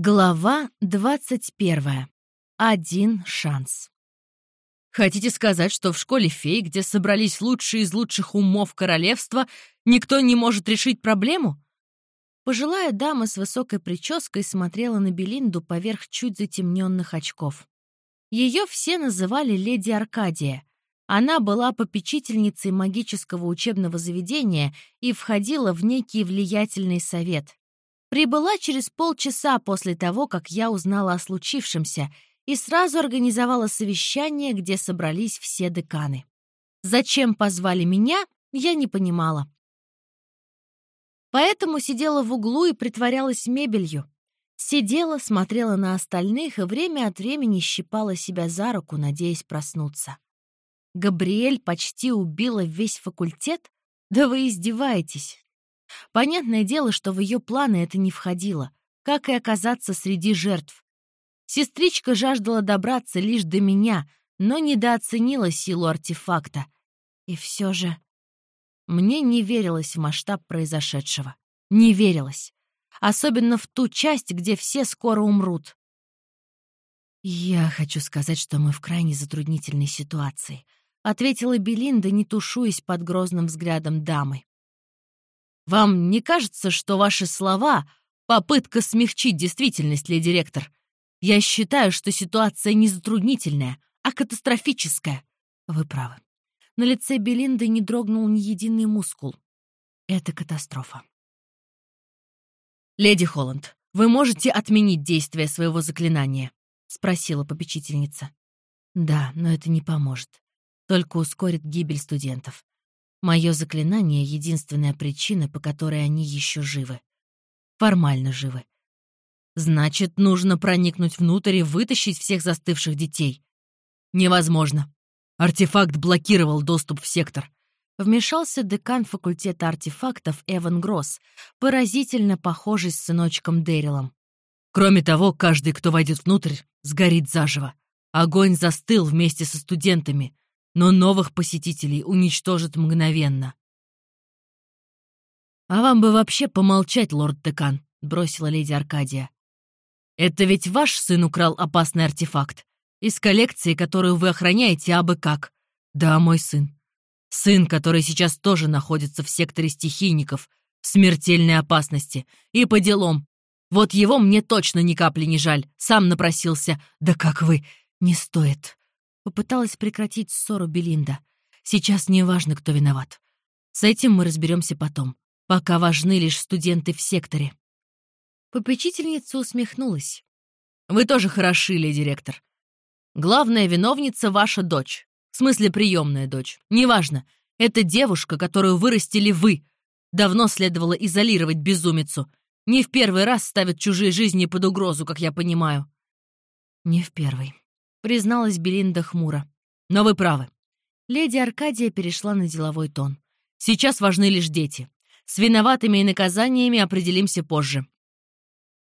Глава 21. Один шанс. Хотите сказать, что в школе фей, где собрались лучшие из лучших умов королевства, никто не может решить проблему? Пожилая дама с высокой прической смотрела на Белинду поверх чуть затемненных очков. Ее все называли леди Аркадия. Она была попечительницей магического учебного заведения и входила в некий влиятельный совет. Прибыла через полчаса после того, как я узнала о случившемся, и сразу организовала совещание, где собрались все деканы. Зачем позвали меня, я не понимала. Поэтому сидела в углу и притворялась мебелью. Сидела, смотрела на остальных и время от времени щипала себя за руку, надеясь проснуться. Габриэль почти убила весь факультет? Да вы издеваетесь. Понятное дело, что в ее планы это не входило, как и оказаться среди жертв. Сестричка жаждала добраться лишь до меня, но недооценила силу артефакта. И все же... Мне не верилось в масштаб произошедшего. Не верилось. Особенно в ту часть, где все скоро умрут. «Я хочу сказать, что мы в крайне затруднительной ситуации», — ответила Белинда, не тушуясь под грозным взглядом дамы. Вам не кажется, что ваши слова — попытка смягчить действительность, леди ректор? Я считаю, что ситуация не затруднительная, а катастрофическая. Вы правы. На лице Белинды не дрогнул ни единый мускул. Это катастрофа. «Леди Холланд, вы можете отменить действие своего заклинания?» — спросила попечительница. «Да, но это не поможет. Только ускорит гибель студентов. Мое заклинание — единственная причина, по которой они еще живы. Формально живы. Значит, нужно проникнуть внутрь и вытащить всех застывших детей. Невозможно. Артефакт блокировал доступ в сектор. Вмешался декан факультета артефактов Эван Гросс, поразительно похожий с сыночком Дэрилом. Кроме того, каждый, кто войдет внутрь, сгорит заживо. Огонь застыл вместе со студентами, но новых посетителей уничтожит мгновенно. «А вам бы вообще помолчать, лорд-декан», — бросила леди Аркадия. «Это ведь ваш сын украл опасный артефакт. Из коллекции, которую вы охраняете, абы как. Да, мой сын. Сын, который сейчас тоже находится в секторе стихийников, в смертельной опасности. И по делам. Вот его мне точно ни капли не жаль. Сам напросился. Да как вы? Не стоит. Попыталась прекратить ссору Белинда. Сейчас не важно, кто виноват. С этим мы разберемся потом. Пока важны лишь студенты в секторе. Попечительница усмехнулась. «Вы тоже хороши, леди ректор. Главная виновница — ваша дочь. В смысле, приемная дочь. Неважно. Это девушка, которую вырастили вы. Давно следовало изолировать безумицу. Не в первый раз ставят чужие жизни под угрозу, как я понимаю». «Не в первый», призналась Белинда хмуро. «Но вы правы». Леди Аркадия перешла на деловой тон. «Сейчас важны лишь дети. С виноватыми и наказаниями определимся позже.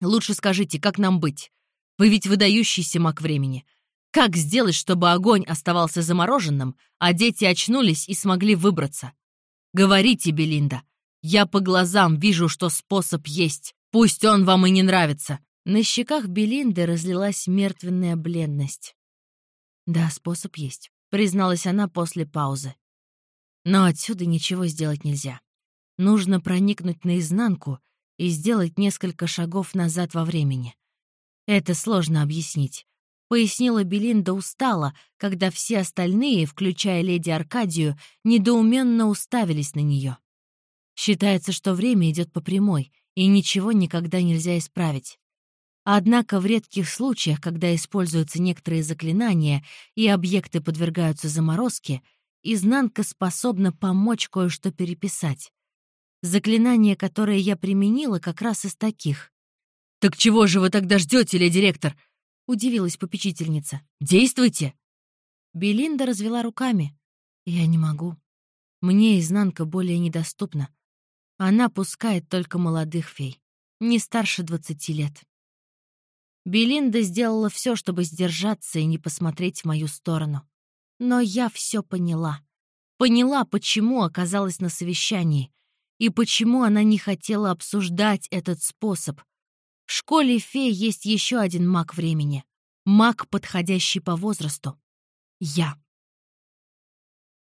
Лучше скажите, как нам быть? Вы ведь выдающийся маг времени. Как сделать, чтобы огонь оставался замороженным, а дети очнулись и смогли выбраться? Говорите, Белинда. Я по глазам вижу, что способ есть. Пусть он вам и не нравится». На щеках Белинды разлилась мертвенная бледность. «Да, способ есть», — призналась она после паузы. «Но отсюда ничего сделать нельзя. Нужно проникнуть наизнанку и сделать несколько шагов назад во времени. Это сложно объяснить», — пояснила Белинда устало, когда все остальные, включая леди Аркадию, недоуменно уставились на нее. Считается, что время идет по прямой, и ничего никогда нельзя исправить. Однако в редких случаях, когда используются некоторые заклинания и объекты подвергаются заморозке, изнанка способна помочь кое-что переписать. Заклинание, которое я применила, как раз из таких. «Так чего же вы тогда ждете, леди директор?» — удивилась попечительница. «Действуйте!» Белинда развела руками. «Я не могу. Мне изнанка более недоступна. Она пускает только молодых фей, не старше двадцати лет». Белинда сделала все, чтобы сдержаться и не посмотреть в мою сторону. Но я все поняла. Поняла, почему оказалась на совещании и почему она не хотела обсуждать этот способ. В школе фей есть еще один маг времени. Маг, подходящий по возрасту. Я.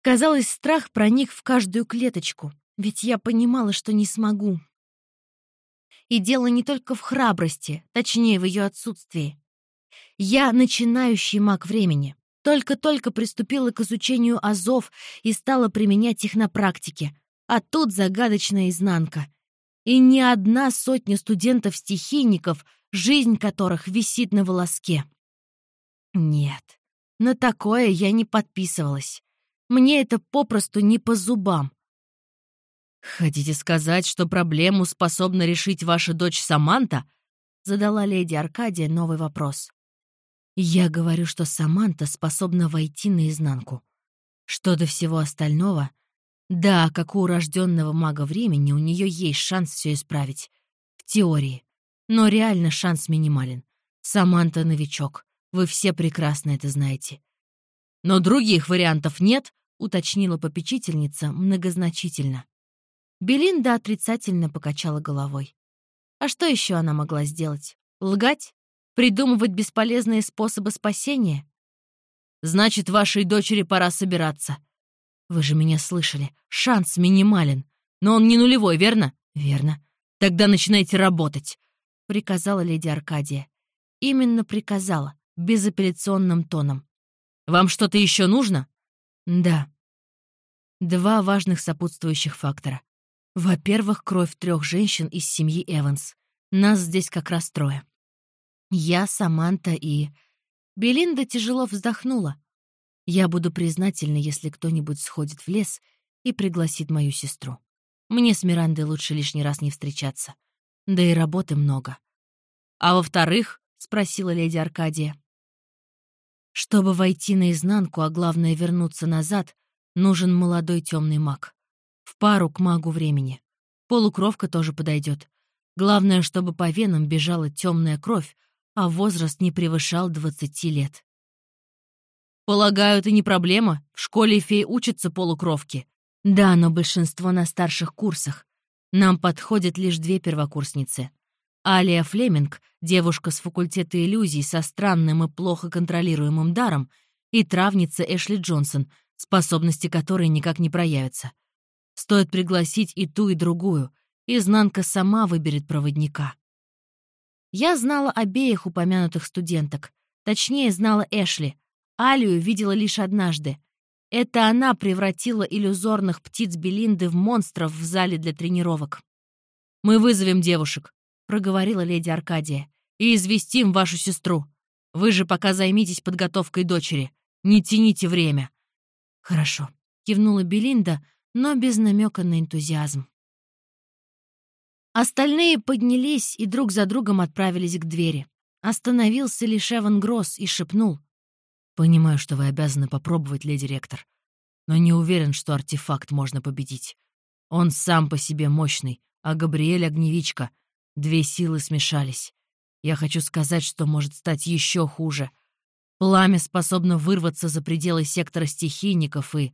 Казалось, страх проник в каждую клеточку, ведь я понимала, что не смогу. И дело не только в храбрости, точнее, в ее отсутствии. Я начинающий маг времени. Только-только приступила к изучению азов и стала применять их на практике. А тут загадочная изнанка. И ни одна сотня студентов-стихийников, жизнь которых висит на волоске. Нет, на такое я не подписывалась. Мне это попросту не по зубам. «Хотите сказать, что проблему способна решить ваша дочь Саманта?» Задала леди Аркадия новый вопрос. Я говорю, что Саманта способна войти наизнанку. Что до всего остального, да, как у урожденного мага времени, у нее есть шанс все исправить. В теории. Но реально шанс минимален. Саманта новичок. Вы все прекрасно это знаете. Но других вариантов нет, уточнила попечительница многозначительно. Белинда отрицательно покачала головой. А что еще она могла сделать? Лгать? Придумывать бесполезные способы спасения? Значит, вашей дочери пора собираться. Вы же меня слышали. Шанс минимален. Но он не нулевой, верно? Верно. Тогда начинайте работать, приказала леди Аркадия. Именно приказала, безапелляционным тоном. Вам что-то еще нужно? Да. Два важных сопутствующих фактора. Во-первых, кровь трех женщин из семьи Эванс. Нас здесь как раз трое. Я, Саманта и... Белинда тяжело вздохнула. Я буду признательна, если кто-нибудь сходит в лес и пригласит мою сестру. Мне с Мирандой лучше лишний раз не встречаться. Да и работы много. А во-вторых, — спросила леди Аркадия. Чтобы войти наизнанку, а главное вернуться назад, нужен молодой темный маг. В пару к магу времени. Полукровка тоже подойдет. Главное, чтобы по венам бежала темная кровь, а возраст не превышал 20 лет. «Полагаю, это не проблема. В школе фей учатся полукровки». «Да, но большинство на старших курсах. Нам подходят лишь две первокурсницы. Алия Флеминг, девушка с факультета иллюзий со странным и плохо контролируемым даром, и травница Эшли Джонсон, способности которой никак не проявятся. Стоит пригласить и ту, и другую. Изнанка сама выберет проводника. Я знала обеих упомянутых студенток. Точнее, знала Эшли. Алию видела лишь однажды. Это она превратила иллюзорных птиц Белинды в монстров в зале для тренировок. «Мы вызовем девушек», — проговорила леди Аркадия, «и известим вашу сестру. Вы же пока займитесь подготовкой дочери. Не тяните время». «Хорошо», — кивнула Белинда, но без намека на энтузиазм. Остальные поднялись и друг за другом отправились к двери. Остановился лишь Эван Гросс и шепнул. «Понимаю, что вы обязаны попробовать, леди ректор, но не уверен, что артефакт можно победить. Он сам по себе мощный, а Габриэль — огневичка. Две силы смешались. Я хочу сказать, что может стать еще хуже. Пламя способно вырваться за пределы сектора стихийников, и...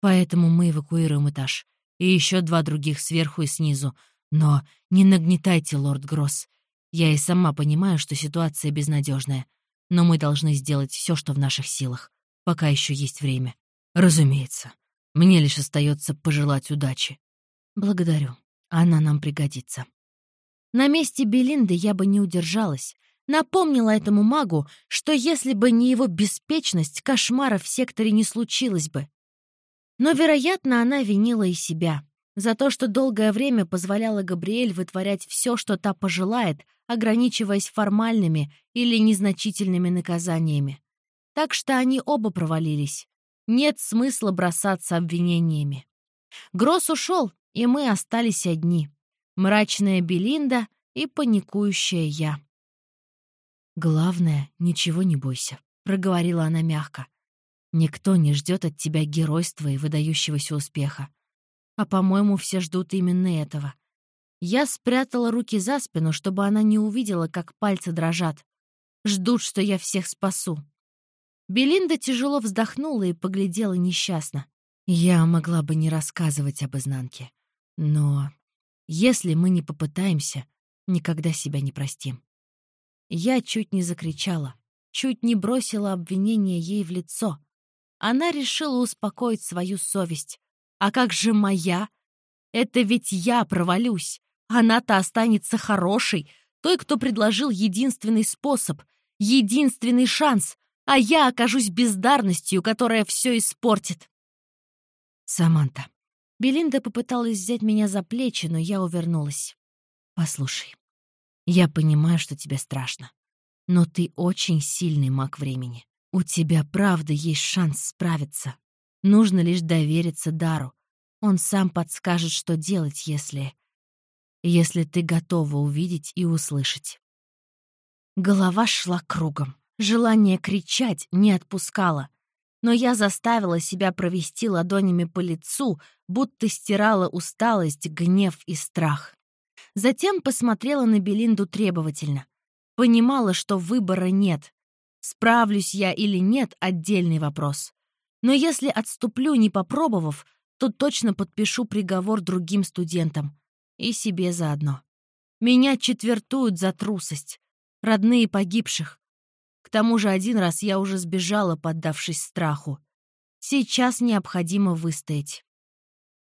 Поэтому мы эвакуируем этаж. И еще два других сверху и снизу, но не нагнетайте, лорд Гросс. Я и сама понимаю, что ситуация безнадежная, но мы должны сделать все, что в наших силах, пока еще есть время. Разумеется. Мне лишь остается пожелать удачи. Благодарю. Она нам пригодится. На месте Белинды я бы не удержалась. Напомнила этому магу, что если бы не его беспечность, кошмара в секторе не случилось бы. Но, вероятно, она винила и себя за то, что долгое время позволяла Габриэль вытворять все, что та пожелает, ограничиваясь формальными или незначительными наказаниями. Так что они оба провалились. Нет смысла бросаться обвинениями. Гросс ушел, и мы остались одни. Мрачная Белинда и паникующая я. «Главное, ничего не бойся», — проговорила она мягко. «Никто не ждет от тебя геройства и выдающегося успеха. А, по-моему, все ждут именно этого. Я спрятала руки за спину, чтобы она не увидела, как пальцы дрожат. Ждут, что я всех спасу. Белинда тяжело вздохнула и поглядела несчастно. Я могла бы не рассказывать об изнанке. Но если мы не попытаемся, никогда себя не простим. Я чуть не закричала, чуть не бросила обвинение ей в лицо. Она решила успокоить свою совесть. А как же моя? Это ведь я провалюсь. Она-то останется хорошей, той, кто предложил единственный способ, единственный шанс, а я окажусь бездарностью, которая все испортит. Саманта. Белинда попыталась взять меня за плечи, но я увернулась. Послушай, я понимаю, что тебе страшно, но ты очень сильный маг времени. У тебя правда есть шанс справиться. Нужно лишь довериться Дару. Он сам подскажет, что делать, если... Если ты готова увидеть и услышать. Голова шла кругом. Желание кричать не отпускало. Но я заставила себя провести ладонями по лицу, будто стирала усталость, гнев и страх. Затем посмотрела на Белинду требовательно. Понимала, что выбора нет. Справлюсь я или нет — отдельный вопрос. Но если отступлю, не попробовав, то точно подпишу приговор другим студентам. И себе заодно. Меня четвертуют за трусость. Родные погибших. К тому же один раз я уже сбежала, поддавшись страху. Сейчас необходимо выстоять.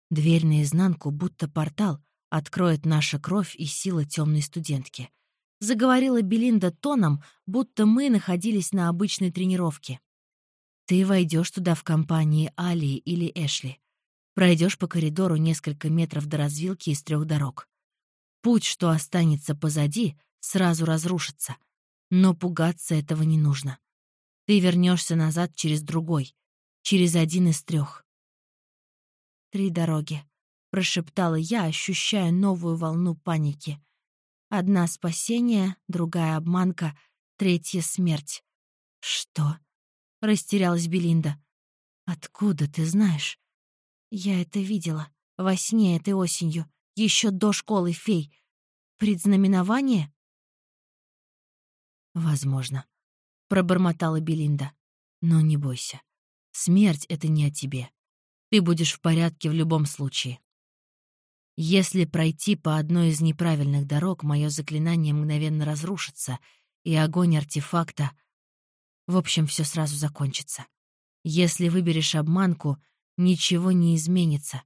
Дверь наизнанку, будто портал, откроет наша кровь и сила темной студентки. Заговорила Белинда тоном, будто мы находились на обычной тренировке. Ты войдешь туда в компании Алии или Эшли. Пройдешь по коридору несколько метров до развилки из трех дорог. Путь, что останется позади, сразу разрушится. Но пугаться этого не нужно. Ты вернешься назад через другой, через один из трех. Три дороги прошептала я, ощущая новую волну паники. Одна — спасение, другая — обманка, третья — смерть. «Что?» — растерялась Белинда. «Откуда ты знаешь?» «Я это видела. Во сне этой осенью. Еще до школы фей. Предзнаменование?» «Возможно», — пробормотала Белинда. «Но не бойся. Смерть — это не о тебе. Ты будешь в порядке в любом случае. Если пройти по одной из неправильных дорог, мое заклинание мгновенно разрушится, и огонь артефакта... В общем, все сразу закончится. Если выберешь обманку, ничего не изменится.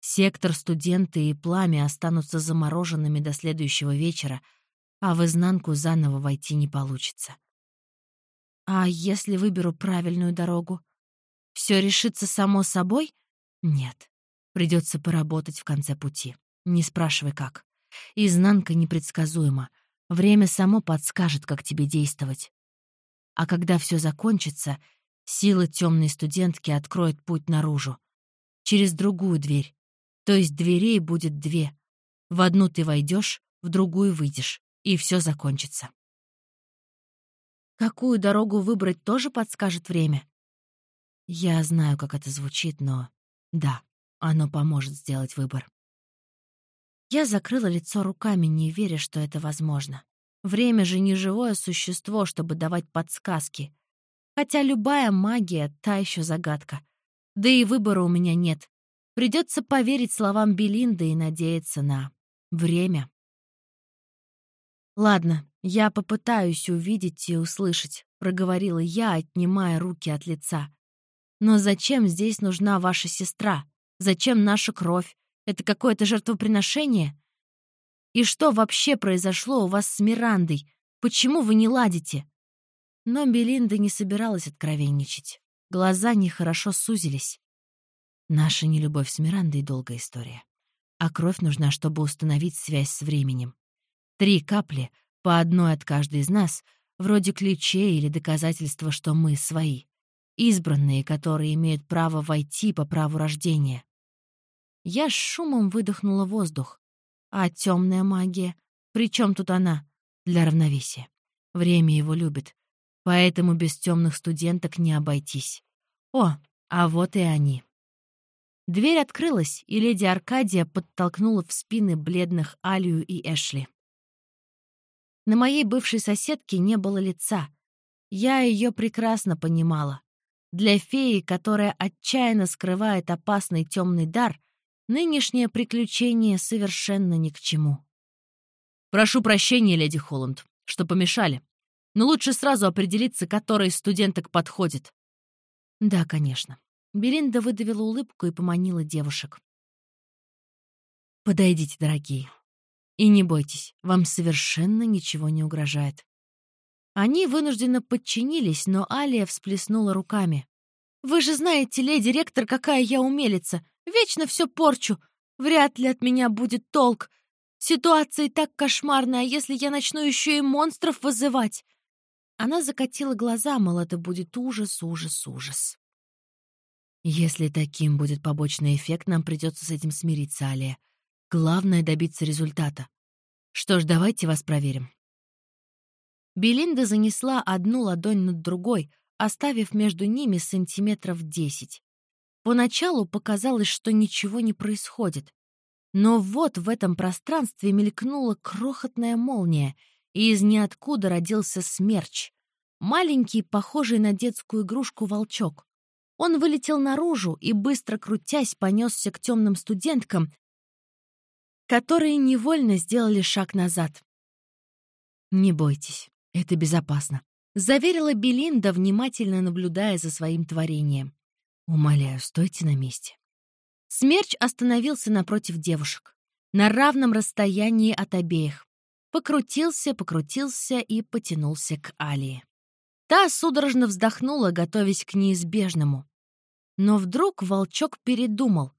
Сектор, студенты и пламя останутся замороженными до следующего вечера, а в изнанку заново войти не получится. А если выберу правильную дорогу? Все решится само собой? Нет. Придется поработать в конце пути. Не спрашивай, как. Изнанка непредсказуема. Время само подскажет, как тебе действовать. А когда все закончится, сила темной студентки откроет путь наружу. Через другую дверь. То есть дверей будет две. В одну ты войдешь, в другую выйдешь, и все закончится. Какую дорогу выбрать тоже подскажет время? Я знаю, как это звучит, но да. Оно поможет сделать выбор. Я закрыла лицо руками, не веря, что это возможно. Время же не живое существо, чтобы давать подсказки. Хотя любая магия — та еще загадка. Да и выбора у меня нет. Придется поверить словам Белинды и надеяться на время. «Ладно, я попытаюсь увидеть и услышать», — проговорила я, отнимая руки от лица. «Но зачем здесь нужна ваша сестра? Зачем наша кровь? Это какое-то жертвоприношение? И что вообще произошло у вас с Мирандой? Почему вы не ладите?» Но Белинда не собиралась откровенничать. Глаза нехорошо сузились. Наша нелюбовь с Мирандой — долгая история. А кровь нужна, чтобы установить связь с временем. Три капли, по одной от каждой из нас, вроде ключей или доказательства, что мы свои. Избранные, которые имеют право войти по праву рождения. Я с шумом выдохнула воздух. А темная магия? При чем тут она? Для равновесия. Время его любит. Поэтому без темных студенток не обойтись. О, а вот и они. Дверь открылась, и леди Аркадия подтолкнула в спины бледных Алию и Эшли. На моей бывшей соседке не было лица. Я ее прекрасно понимала. Для феи, которая отчаянно скрывает опасный темный дар, Нынешнее приключение совершенно ни к чему. Прошу прощения, леди Холланд, что помешали. Но лучше сразу определиться, которая из студенток подходит. Да, конечно. Белинда выдавила улыбку и поманила девушек. Подойдите, дорогие. И не бойтесь, вам совершенно ничего не угрожает. Они вынужденно подчинились, но Алия всплеснула руками. «Вы же знаете, леди ректор, какая я умелица. Вечно все порчу. Вряд ли от меня будет толк. Ситуация и так кошмарная, если я начну еще и монстров вызывать. Она закатила глаза, мол, это будет ужас, ужас, ужас. Если таким будет побочный эффект, нам придется с этим смириться, Алия. Главное — добиться результата. Что ж, давайте вас проверим. Белинда занесла одну ладонь над другой, оставив между ними сантиметров десять. Поначалу показалось, что ничего не происходит. Но вот в этом пространстве мелькнула крохотная молния, и из ниоткуда родился смерч. Маленький, похожий на детскую игрушку волчок. Он вылетел наружу и, быстро крутясь, понесся к темным студенткам, которые невольно сделали шаг назад. «Не бойтесь, это безопасно», — заверила Белинда, внимательно наблюдая за своим творением. «Умоляю, стойте на месте». Смерч остановился напротив девушек, на равном расстоянии от обеих. Покрутился, покрутился и потянулся к Алии. Та судорожно вздохнула, готовясь к неизбежному. Но вдруг волчок передумал,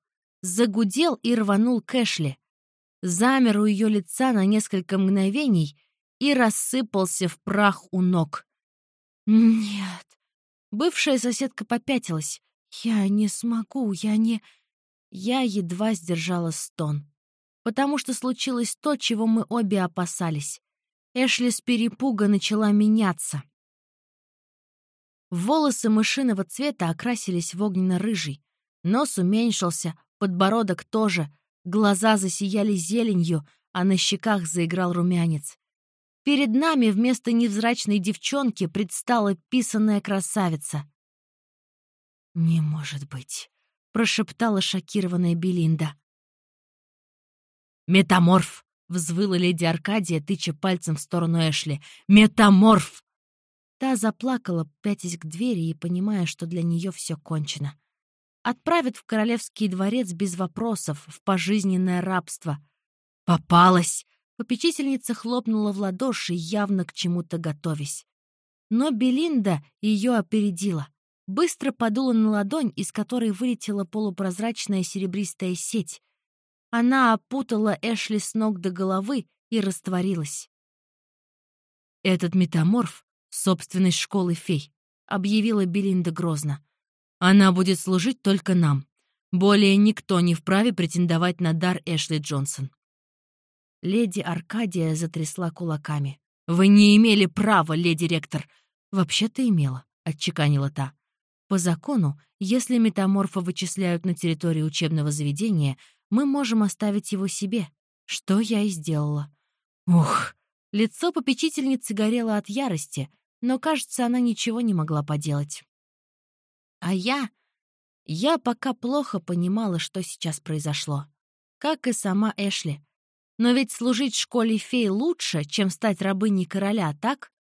загудел и рванул к Эшли. Замер у ее лица на несколько мгновений и рассыпался в прах у ног. «Нет». Бывшая соседка попятилась. «Я не смогу, я не...» Я едва сдержала стон. Потому что случилось то, чего мы обе опасались. Эшли с перепуга начала меняться. Волосы мышиного цвета окрасились в огненно-рыжий. Нос уменьшился, подбородок тоже, глаза засияли зеленью, а на щеках заиграл румянец. Перед нами вместо невзрачной девчонки предстала писанная красавица. «Не может быть», прошептала шокированная Белинда. «Метаморф!» — взвыла леди Аркадия, тыча пальцем в сторону Эшли. «Метаморф!» Та заплакала, пятясь к двери и понимая, что для нее все кончено. Отправят в королевский дворец без вопросов, в пожизненное рабство. «Попалась!» — попечительница хлопнула в ладоши, явно к чему-то готовясь. Но Белинда ее опередила быстро подула на ладонь, из которой вылетела полупрозрачная серебристая сеть. Она опутала Эшли с ног до головы и растворилась. «Этот метаморф — собственность школы фей», — объявила Белинда грозно. «Она будет служить только нам. Более никто не вправе претендовать на дар Эшли Джонсон». Леди Аркадия затрясла кулаками. «Вы не имели права, леди ректор!» «Вообще-то имела», — отчеканила та. По закону, если метаморфа вычисляют на территории учебного заведения, мы можем оставить его себе, что я и сделала. Ух! Лицо попечительницы горело от ярости, но, кажется, она ничего не могла поделать. А я... Я пока плохо понимала, что сейчас произошло. Как и сама Эшли. Но ведь служить школе фей лучше, чем стать рабыней короля, так?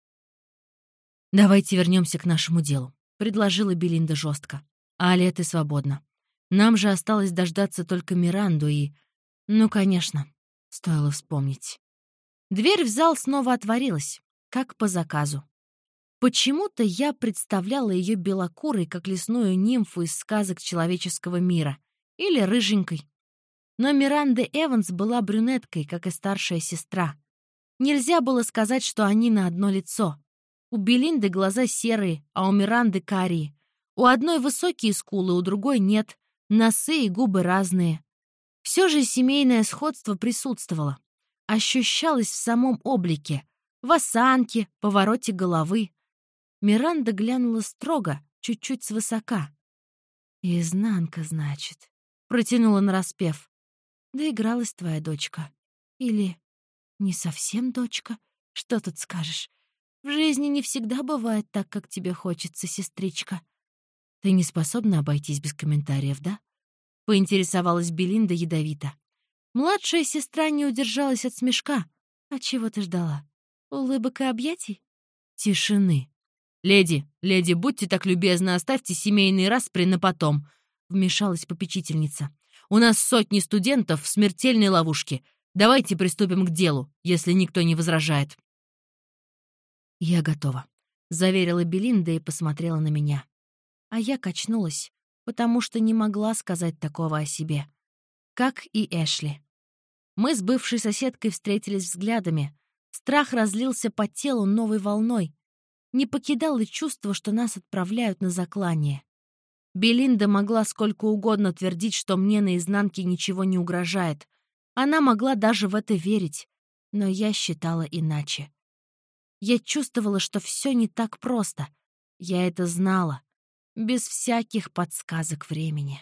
Давайте вернемся к нашему делу предложила Белинда жестко. «Аля, ты свободна. Нам же осталось дождаться только Миранду и... Ну, конечно, стоило вспомнить». Дверь в зал снова отворилась, как по заказу. Почему-то я представляла ее белокурой, как лесную нимфу из сказок человеческого мира, или рыженькой. Но Миранда Эванс была брюнеткой, как и старшая сестра. Нельзя было сказать, что они на одно лицо. У Белинды глаза серые, а у Миранды карие. У одной высокие скулы, у другой нет. Носы и губы разные. Все же семейное сходство присутствовало. Ощущалось в самом облике, в осанке, повороте головы. Миранда глянула строго, чуть-чуть свысока. «Изнанка, значит», — протянула нараспев. «Доигралась твоя дочка. Или не совсем дочка? Что тут скажешь? В жизни не всегда бывает так, как тебе хочется, сестричка. Ты не способна обойтись без комментариев, да? Поинтересовалась Белинда ядовито. Младшая сестра не удержалась от смешка. «А чего ты ждала? Улыбок и объятий?» «Тишины». «Леди, леди, будьте так любезны, оставьте семейный распри на потом», — вмешалась попечительница. «У нас сотни студентов в смертельной ловушке. Давайте приступим к делу, если никто не возражает». «Я готова», — заверила Белинда и посмотрела на меня. А я качнулась, потому что не могла сказать такого о себе. Как и Эшли. Мы с бывшей соседкой встретились взглядами. Страх разлился по телу новой волной. Не покидало чувство, что нас отправляют на заклание. Белинда могла сколько угодно твердить, что мне наизнанке ничего не угрожает. Она могла даже в это верить, но я считала иначе. Я чувствовала, что все не так просто. Я это знала, без всяких подсказок времени.